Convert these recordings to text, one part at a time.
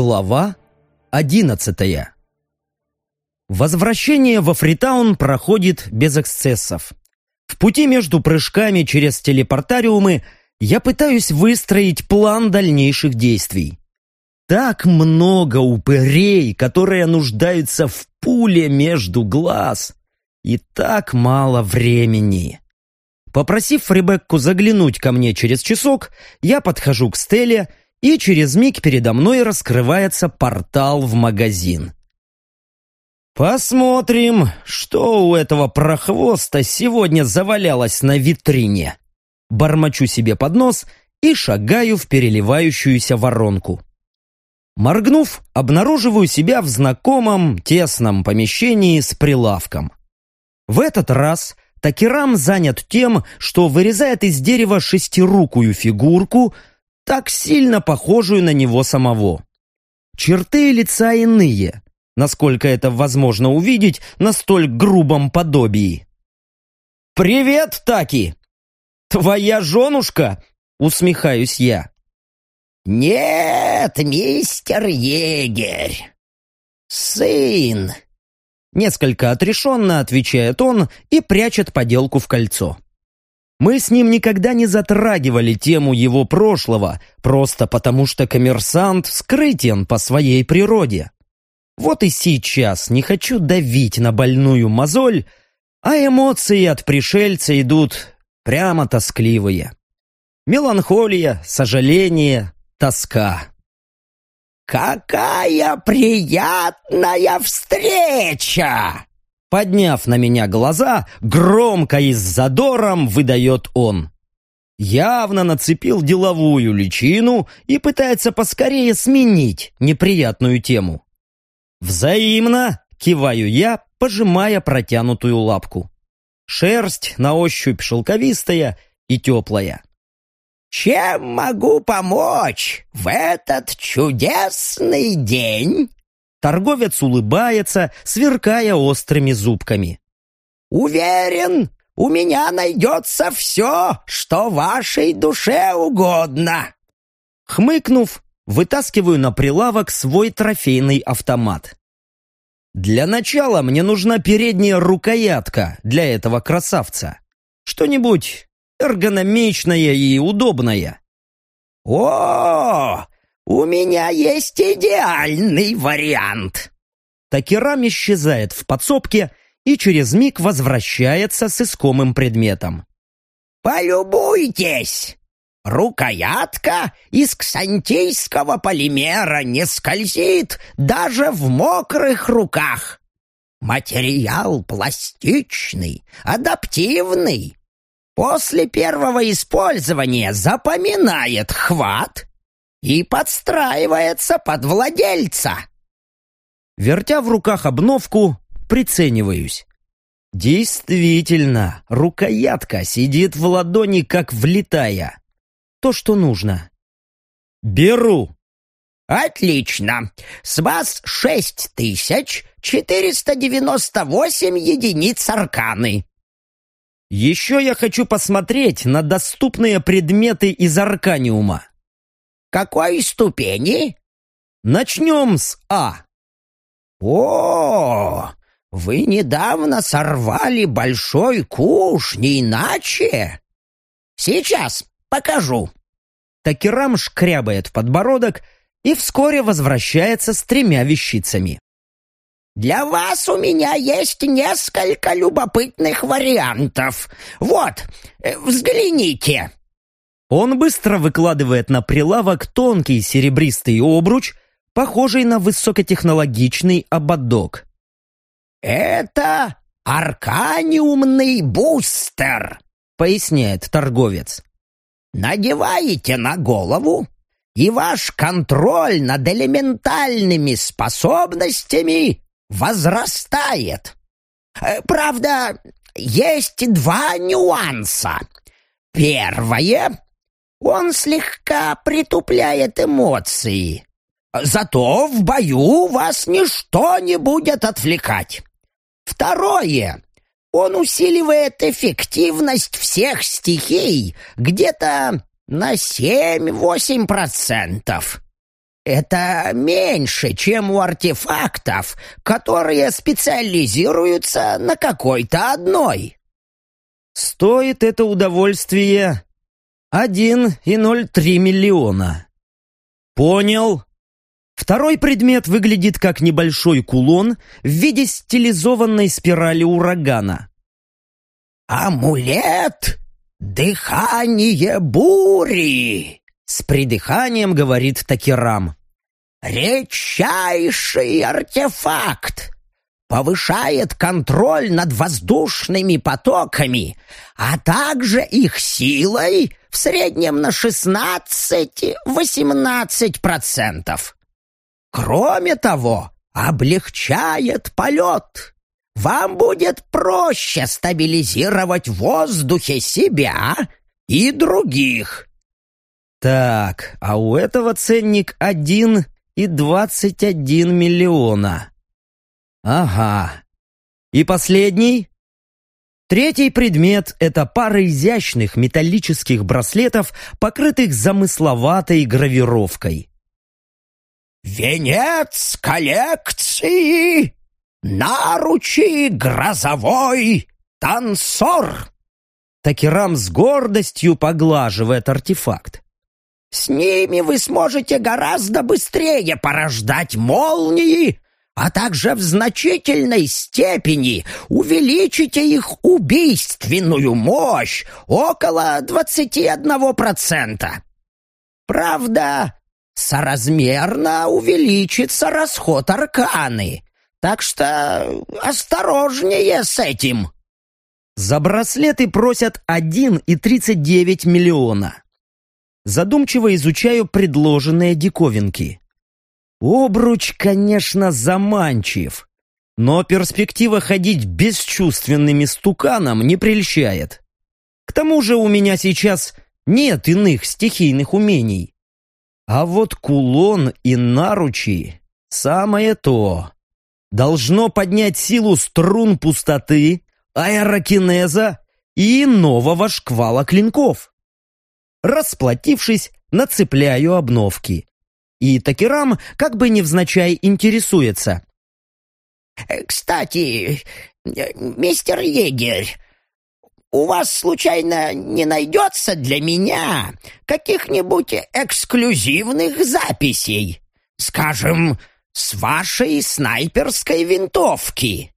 Глава одиннадцатая Возвращение во Фритаун проходит без эксцессов. В пути между прыжками через телепортариумы я пытаюсь выстроить план дальнейших действий. Так много упырей, которые нуждаются в пуле между глаз. И так мало времени. Попросив Ребекку заглянуть ко мне через часок, я подхожу к Стелле, и через миг передо мной раскрывается портал в магазин. Посмотрим, что у этого прохвоста сегодня завалялось на витрине. Бормочу себе под нос и шагаю в переливающуюся воронку. Моргнув, обнаруживаю себя в знакомом тесном помещении с прилавком. В этот раз Такерам занят тем, что вырезает из дерева шестирукую фигурку, так сильно похожую на него самого. Черты лица иные, насколько это возможно увидеть на столь грубом подобии. «Привет, Таки! Твоя женушка?» — усмехаюсь я. «Нет, мистер егерь, сын!» Несколько отрешенно отвечает он и прячет поделку в кольцо. Мы с ним никогда не затрагивали тему его прошлого, просто потому что коммерсант скрытен по своей природе. Вот и сейчас не хочу давить на больную мозоль, а эмоции от пришельца идут прямо тоскливые. Меланхолия, сожаление, тоска. «Какая приятная встреча!» Подняв на меня глаза, громко и с задором выдает он. Явно нацепил деловую личину и пытается поскорее сменить неприятную тему. «Взаимно!» — киваю я, пожимая протянутую лапку. Шерсть на ощупь шелковистая и теплая. Чем могу помочь в этот чудесный день?» Торговец улыбается, сверкая острыми зубками. «Уверен, у меня найдется все, что вашей душе угодно!» Хмыкнув, вытаскиваю на прилавок свой трофейный автомат. Для начала мне нужна передняя рукоятка для этого красавца. Что-нибудь эргономичная и удобная. «О, у меня есть идеальный вариант!» Такерам исчезает в подсобке и через миг возвращается с искомым предметом. «Полюбуйтесь! Рукоятка из ксантийского полимера не скользит даже в мокрых руках. Материал пластичный, адаптивный, после первого использования запоминает хват и подстраивается под владельца. Вертя в руках обновку, прицениваюсь. Действительно, рукоятка сидит в ладони, как влитая. То, что нужно. Беру. Отлично. С вас шесть тысяч четыреста девяносто восемь единиц арканы. Еще я хочу посмотреть на доступные предметы из Арканиума. Какой ступени? Начнем с А. О, вы недавно сорвали большой куш, не иначе? Сейчас покажу. Такерам шкрябает подбородок и вскоре возвращается с тремя вещицами. Для вас у меня есть несколько любопытных вариантов. Вот, э, взгляните». Он быстро выкладывает на прилавок тонкий серебристый обруч, похожий на высокотехнологичный ободок. «Это арканиумный бустер», — поясняет торговец. «Надеваете на голову, и ваш контроль над элементальными способностями возрастает. Э, правда, есть два нюанса. Первое, он слегка притупляет эмоции. Зато в бою вас ничто не будет отвлекать. Второе, он усиливает эффективность всех стихий где-то на 7-8%. это меньше, чем у артефактов, которые специализируются на какой-то одной. Стоит это удовольствие 1,03 миллиона. Понял. Второй предмет выглядит как небольшой кулон в виде стилизованной спирали урагана. «Амулет! Дыхание бури!» С придыханием говорит Такирам. «Редчайший артефакт! Повышает контроль над воздушными потоками, а также их силой в среднем на 16-18%. Кроме того, облегчает полет. Вам будет проще стабилизировать в воздухе себя и других. Так, а у этого ценник один и двадцать один миллиона. Ага. И последний? Третий предмет — это пара изящных металлических браслетов, покрытых замысловатой гравировкой. «Венец коллекции! Наручи грозовой танцор!» Такерам с гордостью поглаживает артефакт. С ними вы сможете гораздо быстрее порождать молнии, а также в значительной степени увеличите их убийственную мощь около 21%. Правда, соразмерно увеличится расход арканы, так что осторожнее с этим. За браслеты просят 1,39 миллиона задумчиво изучаю предложенные диковинки. Обруч, конечно, заманчив, но перспектива ходить бесчувственными стуканом не прельщает. К тому же у меня сейчас нет иных стихийных умений. А вот кулон и наручи — самое то. Должно поднять силу струн пустоты, аэрокинеза и нового шквала клинков. Расплатившись, нацепляю обновки. И Такерам как бы невзначай интересуется. «Э, «Кстати, э, мистер егерь, у вас случайно не найдется для меня каких-нибудь эксклюзивных записей? Скажем, с вашей снайперской винтовки?»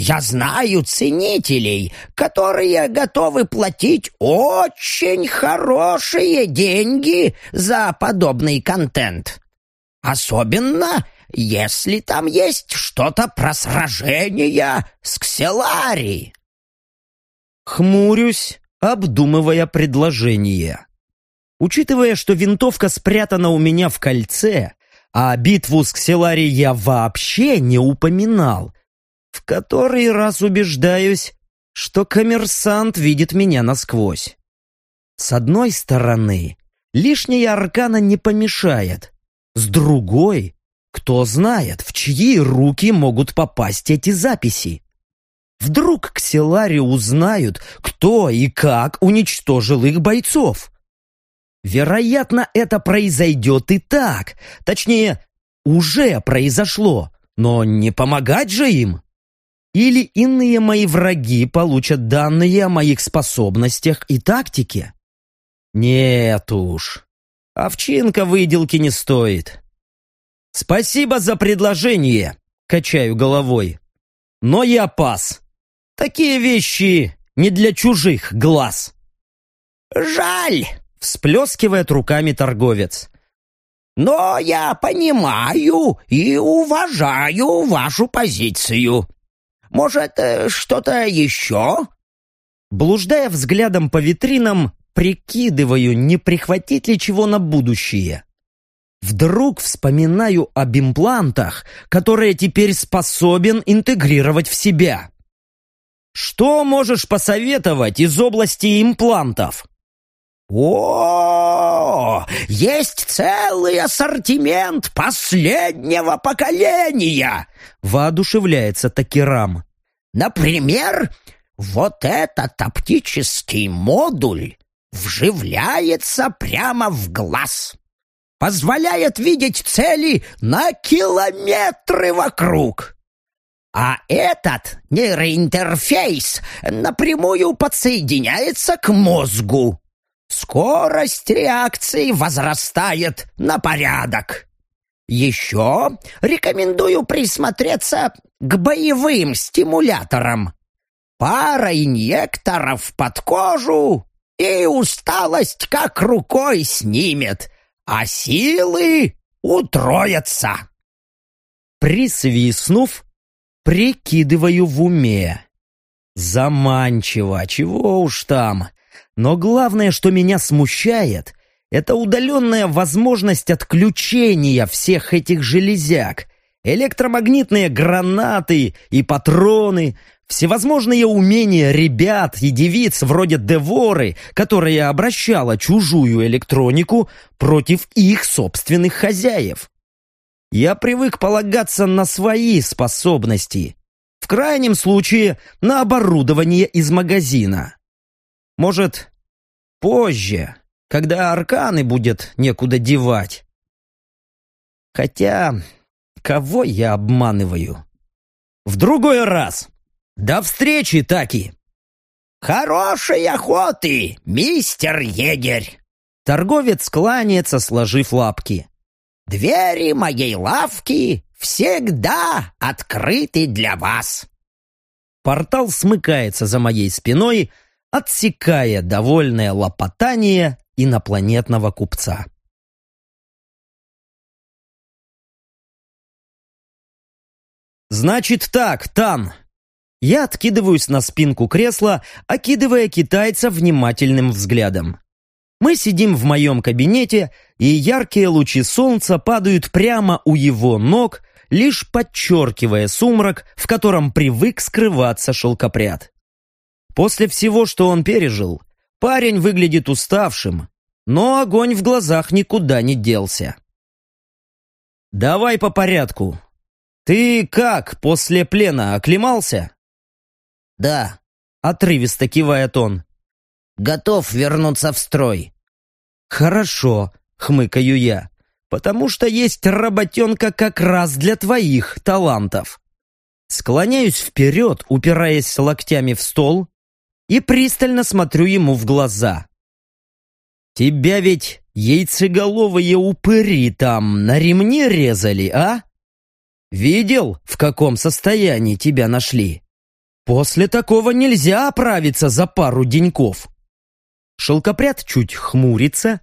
Я знаю ценителей, которые готовы платить очень хорошие деньги за подобный контент. Особенно, если там есть что-то про сражения с Кселари. Хмурюсь, обдумывая предложение. Учитывая, что винтовка спрятана у меня в кольце, а битву с Кселари я вообще не упоминал, в который раз убеждаюсь, что коммерсант видит меня насквозь. С одной стороны, лишняя аркана не помешает. С другой, кто знает, в чьи руки могут попасть эти записи. Вдруг кселари узнают, кто и как уничтожил их бойцов. Вероятно, это произойдет и так. Точнее, уже произошло. Но не помогать же им. Или иные мои враги получат данные о моих способностях и тактике? Нет уж, овчинка выделки не стоит. Спасибо за предложение, качаю головой. Но я пас. Такие вещи не для чужих глаз. Жаль, всплескивает руками торговец. Но я понимаю и уважаю вашу позицию. Может, э, что-то еще?» Блуждая взглядом по витринам, прикидываю, не прихватить ли чего на будущее. Вдруг вспоминаю об имплантах, которые теперь способен интегрировать в себя. Что можешь посоветовать из области имплантов? О, есть целый ассортимент последнего поколения, воодушевляется Такирам. Например, вот этот оптический модуль вживляется прямо в глаз. позволяет видеть цели на километры вокруг. А этот нейроинтерфейс напрямую подсоединяется к мозгу. Скорость реакции возрастает на порядок. Еще рекомендую присмотреться к боевым стимуляторам. Пара инъекторов под кожу, и усталость как рукой снимет, а силы утроятся. Присвистнув, прикидываю в уме. Заманчиво, чего уж там. Но главное, что меня смущает, это удаленная возможность отключения всех этих железяк, электромагнитные гранаты и патроны, всевозможные умения ребят и девиц вроде Деворы, которая обращала чужую электронику против их собственных хозяев. Я привык полагаться на свои способности, в крайнем случае на оборудование из магазина. Может, позже, когда арканы будет некуда девать. Хотя, кого я обманываю? В другой раз. До встречи, Таки! Хорошей охоты, мистер егерь! Торговец кланяется, сложив лапки. Двери моей лавки всегда открыты для вас. Портал смыкается за моей спиной, отсекая довольное лопотание инопланетного купца. «Значит так, Тан!» Я откидываюсь на спинку кресла, окидывая китайца внимательным взглядом. Мы сидим в моем кабинете, и яркие лучи солнца падают прямо у его ног, лишь подчеркивая сумрак, в котором привык скрываться шелкопряд. После всего, что он пережил, Парень выглядит уставшим, но огонь в глазах никуда не делся. «Давай по порядку. Ты как, после плена оклемался?» «Да», — отрывисто кивает он. «Готов вернуться в строй». «Хорошо», — хмыкаю я, «потому что есть работенка как раз для твоих талантов». Склоняюсь вперед, упираясь локтями в стол, и пристально смотрю ему в глаза. «Тебя ведь яйцеголовые упыри там на ремне резали, а? Видел, в каком состоянии тебя нашли? После такого нельзя оправиться за пару деньков». Шелкопряд чуть хмурится,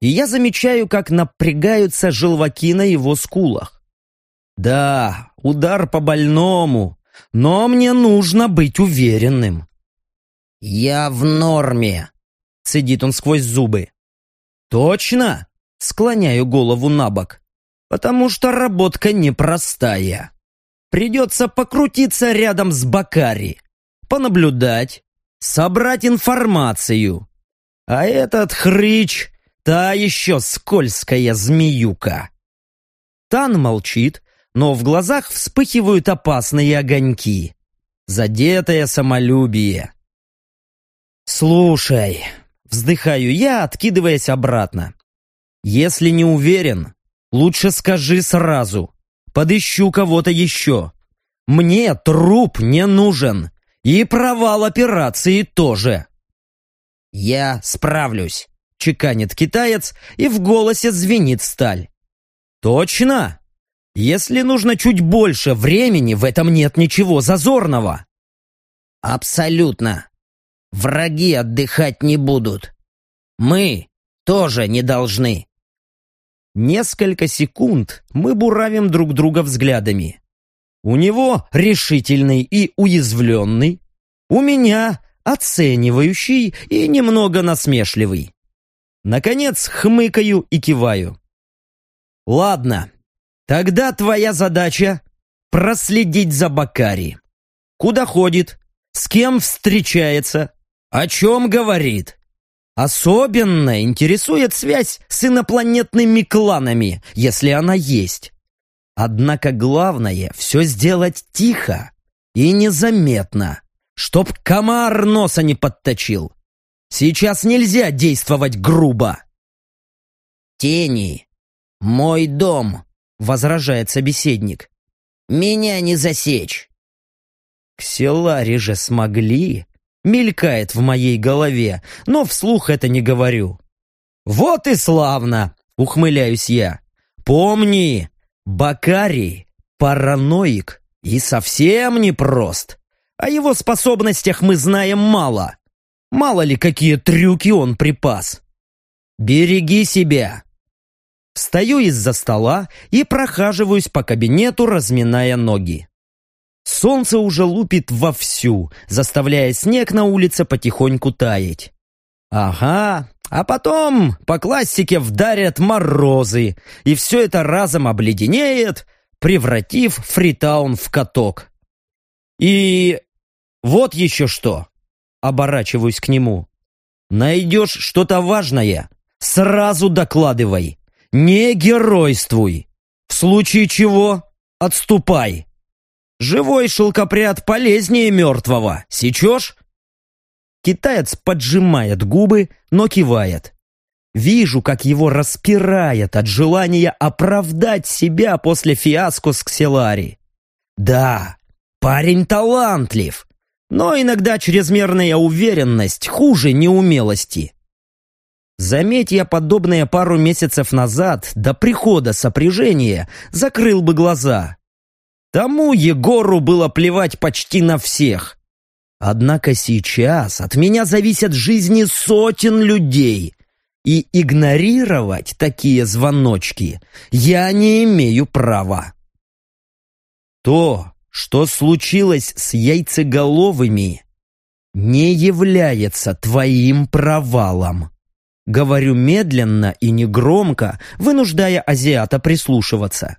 и я замечаю, как напрягаются желваки на его скулах. Да, удар по больному, но мне нужно быть уверенным. «Я в норме», — цедит он сквозь зубы. «Точно?» — склоняю голову на бок. «Потому что работка непростая. Придется покрутиться рядом с Бакари, понаблюдать, собрать информацию. А этот хрыч — та еще скользкая змеюка». Тан молчит, но в глазах вспыхивают опасные огоньки. Задетое самолюбие. «Слушай», — вздыхаю я, откидываясь обратно. «Если не уверен, лучше скажи сразу. Подыщу кого-то еще. Мне труп не нужен. И провал операции тоже». «Я справлюсь», — чеканит китаец, и в голосе звенит сталь. «Точно? Если нужно чуть больше времени, в этом нет ничего зазорного». «Абсолютно», Враги отдыхать не будут. Мы тоже не должны. Несколько секунд мы буравим друг друга взглядами. У него решительный и уязвленный, у меня оценивающий и немного насмешливый. Наконец хмыкаю и киваю. Ладно, тогда твоя задача проследить за Бакари. Куда ходит, с кем встречается, о чем говорит? Особенно интересует связь с инопланетными кланами, если она есть. Однако главное все сделать тихо и незаметно, чтоб комар носа не подточил. Сейчас нельзя действовать грубо. Тени «Мой дом», — возражает собеседник. «Меня не засечь». «Кселари же смогли», — мелькает в моей голове, но вслух это не говорю. «Вот и славно!» — ухмыляюсь я. «Помни, Бакарий — параноик и совсем непрост. О его способностях мы знаем мало. Мало ли, какие трюки он припас. Береги себя!» Встаю из-за стола и прохаживаюсь по кабинету, разминая ноги. Солнце уже лупит вовсю, заставляя снег на улице потихоньку таять. Ага, а потом по классике вдарят морозы, и все это разом обледенеет, превратив Фритаун в каток. И вот еще что. Оборачиваюсь к нему. Найдешь что-то важное, сразу докладывай. Не геройствуй. В случае чего отступай. Живой шелкопряд полезнее мертвого. Сечешь? Китаец поджимает губы, но кивает. Вижу, как его распирает от желания оправдать себя после фиаско с Кселари. Да, парень талантлив, но иногда чрезмерная уверенность хуже неумелости. Заметь я подобное пару месяцев назад, до прихода сопряжения, закрыл бы глаза. Тому Егору было плевать почти на всех. Однако сейчас от меня зависят жизни сотен людей, и игнорировать такие звоночки я не имею права. То, что случилось с яйцеголовыми, не является твоим провалом. Говорю медленно и негромко, вынуждая азиата прислушиваться.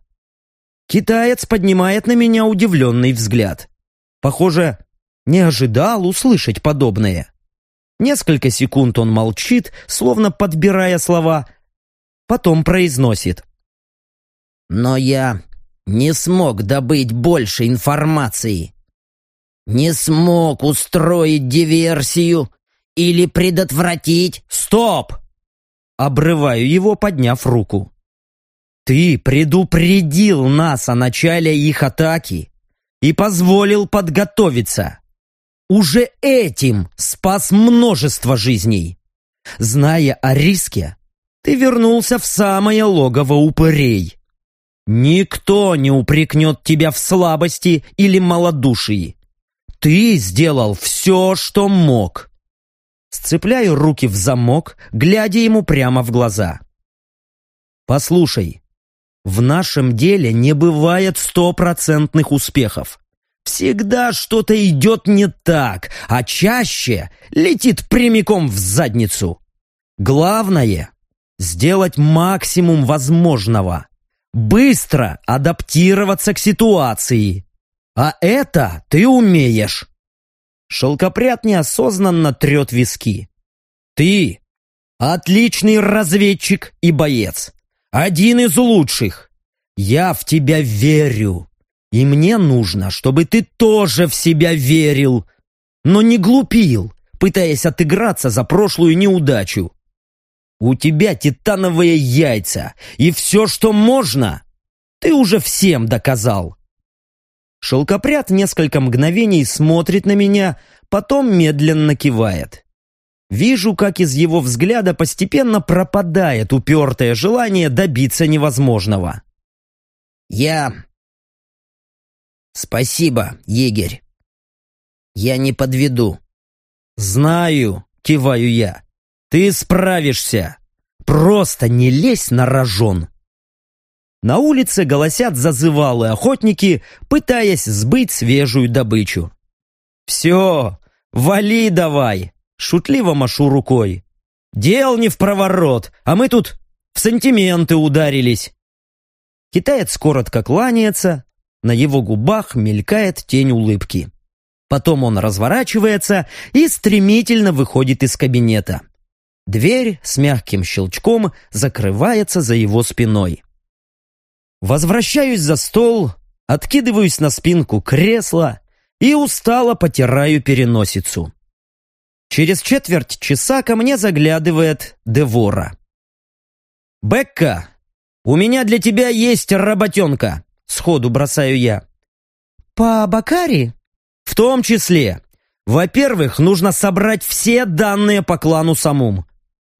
Китаец поднимает на меня удивленный взгляд. Похоже, не ожидал услышать подобное. Несколько секунд он молчит, словно подбирая слова, потом произносит. «Но я не смог добыть больше информации. Не смог устроить диверсию или предотвратить...» «Стоп!» Обрываю его, подняв руку. «Ты предупредил нас о начале их атаки и позволил подготовиться. Уже этим спас множество жизней. Зная о риске, ты вернулся в самое логово упырей. Никто не упрекнет тебя в слабости или малодушии. Ты сделал все, что мог. Сцепляю руки в замок, глядя ему прямо в глаза. «Послушай, в нашем деле не бывает стопроцентных успехов. Всегда что-то идет не так, а чаще летит прямиком в задницу. Главное — сделать максимум возможного. Быстро адаптироваться к ситуации. А это ты умеешь. Шелкопряд неосознанно трет виски. «Ты отличный разведчик и боец. Один из лучших. Я в тебя верю. И мне нужно, чтобы ты тоже в себя верил, но не глупил, пытаясь отыграться за прошлую неудачу. У тебя титановые яйца, и все, что можно, ты уже всем доказал. Шелкопряд несколько мгновений смотрит на меня, потом медленно кивает. Вижу, как из его взгляда постепенно пропадает упертое желание добиться невозможного. «Я... Спасибо, егерь. Я не подведу». «Знаю», — киваю я. «Ты справишься. Просто не лезь на рожон». На улице голосят зазывалые охотники, пытаясь сбыть свежую добычу. «Все, вали давай!» — шутливо машу рукой. «Дел не в проворот, а мы тут в сантименты ударились». Китаец коротко кланяется, на его губах мелькает тень улыбки. Потом он разворачивается и стремительно выходит из кабинета. Дверь с мягким щелчком закрывается за его спиной. Возвращаюсь за стол, откидываюсь на спинку кресла и устало потираю переносицу. Через четверть часа ко мне заглядывает Девора. «Бекка, «У меня для тебя есть работенка», — сходу бросаю я. «По Бакари?» «В том числе. Во-первых, нужно собрать все данные по клану Самум.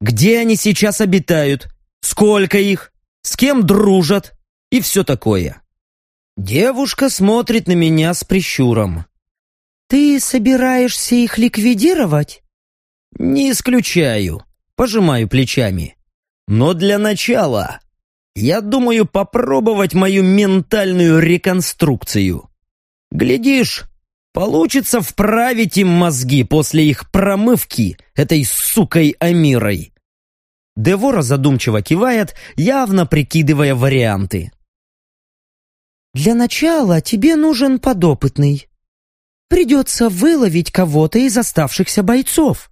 Где они сейчас обитают, сколько их, с кем дружат и все такое». Девушка смотрит на меня с прищуром. «Ты собираешься их ликвидировать?» «Не исключаю», — пожимаю плечами. «Но для начала я думаю попробовать мою ментальную реконструкцию. Глядишь, получится вправить им мозги после их промывки этой сукой Амирой». Девора задумчиво кивает, явно прикидывая варианты. «Для начала тебе нужен подопытный. Придется выловить кого-то из оставшихся бойцов».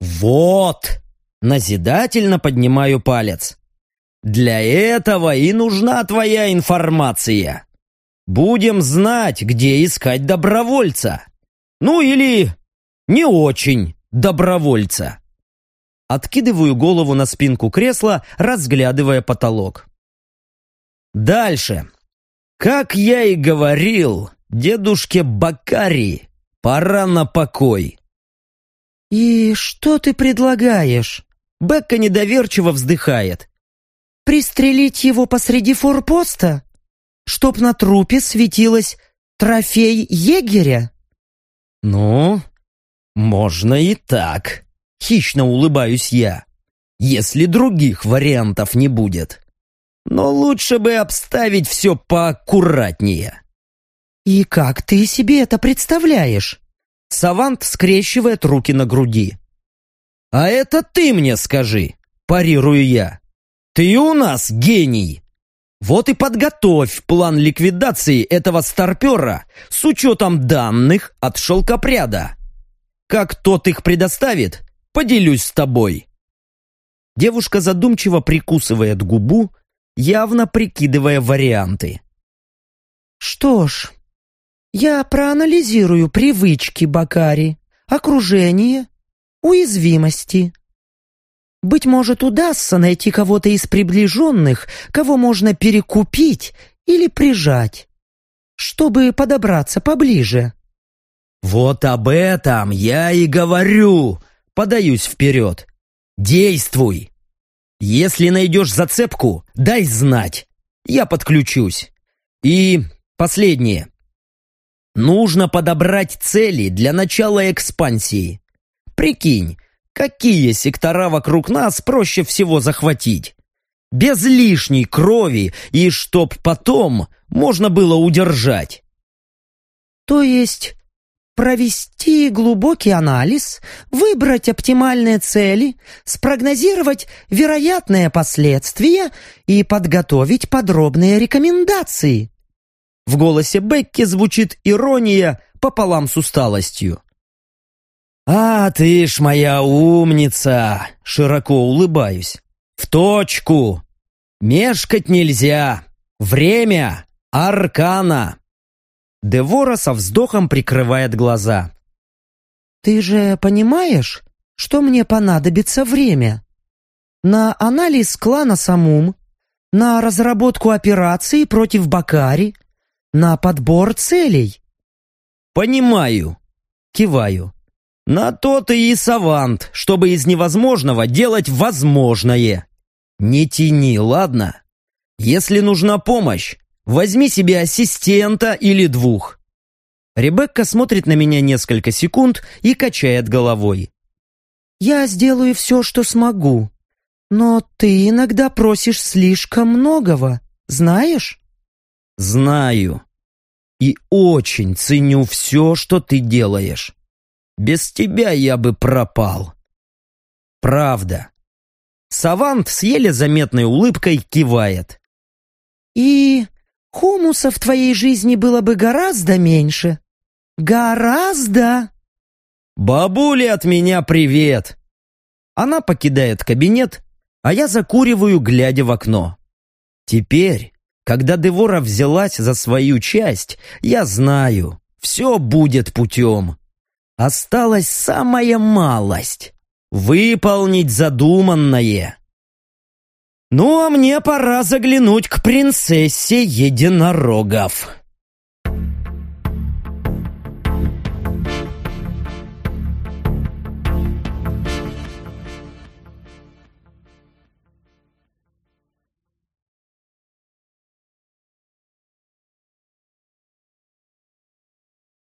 «Вот!» — назидательно поднимаю палец. «Для этого и нужна твоя информация. Будем знать, где искать добровольца. Ну или не очень добровольца». Откидываю голову на спинку кресла, разглядывая потолок. Дальше. Как я и говорил, дедушке Бакари пора на покой. «И что ты предлагаешь?» Бекка недоверчиво вздыхает. «Пристрелить его посреди форпоста? Чтоб на трупе светилось трофей егеря?» «Ну, можно и так», — хищно улыбаюсь я, «если других вариантов не будет. Но лучше бы обставить все поаккуратнее». «И как ты себе это представляешь?» Савант скрещивает руки на груди. «А это ты мне скажи!» – парирую я. «Ты у нас гений!» Вот и подготовь план ликвидации этого старпера с учетом данных от шелкопряда. Как тот их предоставит, поделюсь с тобой. Девушка задумчиво прикусывает губу, явно прикидывая варианты. «Что ж, я проанализирую привычки Бакари, окружение, уязвимости. Быть может, удастся найти кого-то из приближенных, кого можно перекупить или прижать, чтобы подобраться поближе. «Вот об этом я и говорю!» Подаюсь вперед. «Действуй! Если найдешь зацепку, дай знать. Я подключусь. И последнее. Нужно подобрать цели для начала экспансии. Прикинь, какие сектора вокруг нас проще всего захватить? Без лишней крови и чтоб потом можно было удержать. То есть провести глубокий анализ, выбрать оптимальные цели, спрогнозировать вероятные последствия и подготовить подробные рекомендации. В голосе Бекки звучит ирония пополам с усталостью. «А ты ж моя умница!» — широко улыбаюсь. «В точку! Мешкать нельзя! Время! Аркана!» Девора со вздохом прикрывает глаза. «Ты же понимаешь, что мне понадобится время? На анализ клана Самум, на разработку операции против Бакари, на подбор целей. Понимаю. Киваю. На то ты и савант, чтобы из невозможного делать возможное. Не тяни, ладно? Если нужна помощь, возьми себе ассистента или двух. Ребекка смотрит на меня несколько секунд и качает головой. «Я сделаю все, что смогу, но ты иногда просишь слишком многого, знаешь?» Знаю. И очень ценю все, что ты делаешь. Без тебя я бы пропал. Правда. Савант с еле заметной улыбкой кивает. И хумуса в твоей жизни было бы гораздо меньше. Гораздо. Бабуле от меня привет. Она покидает кабинет, а я закуриваю, глядя в окно. Теперь когда Девора взялась за свою часть, я знаю, все будет путем. Осталась самая малость — выполнить задуманное. Ну, а мне пора заглянуть к принцессе единорогов.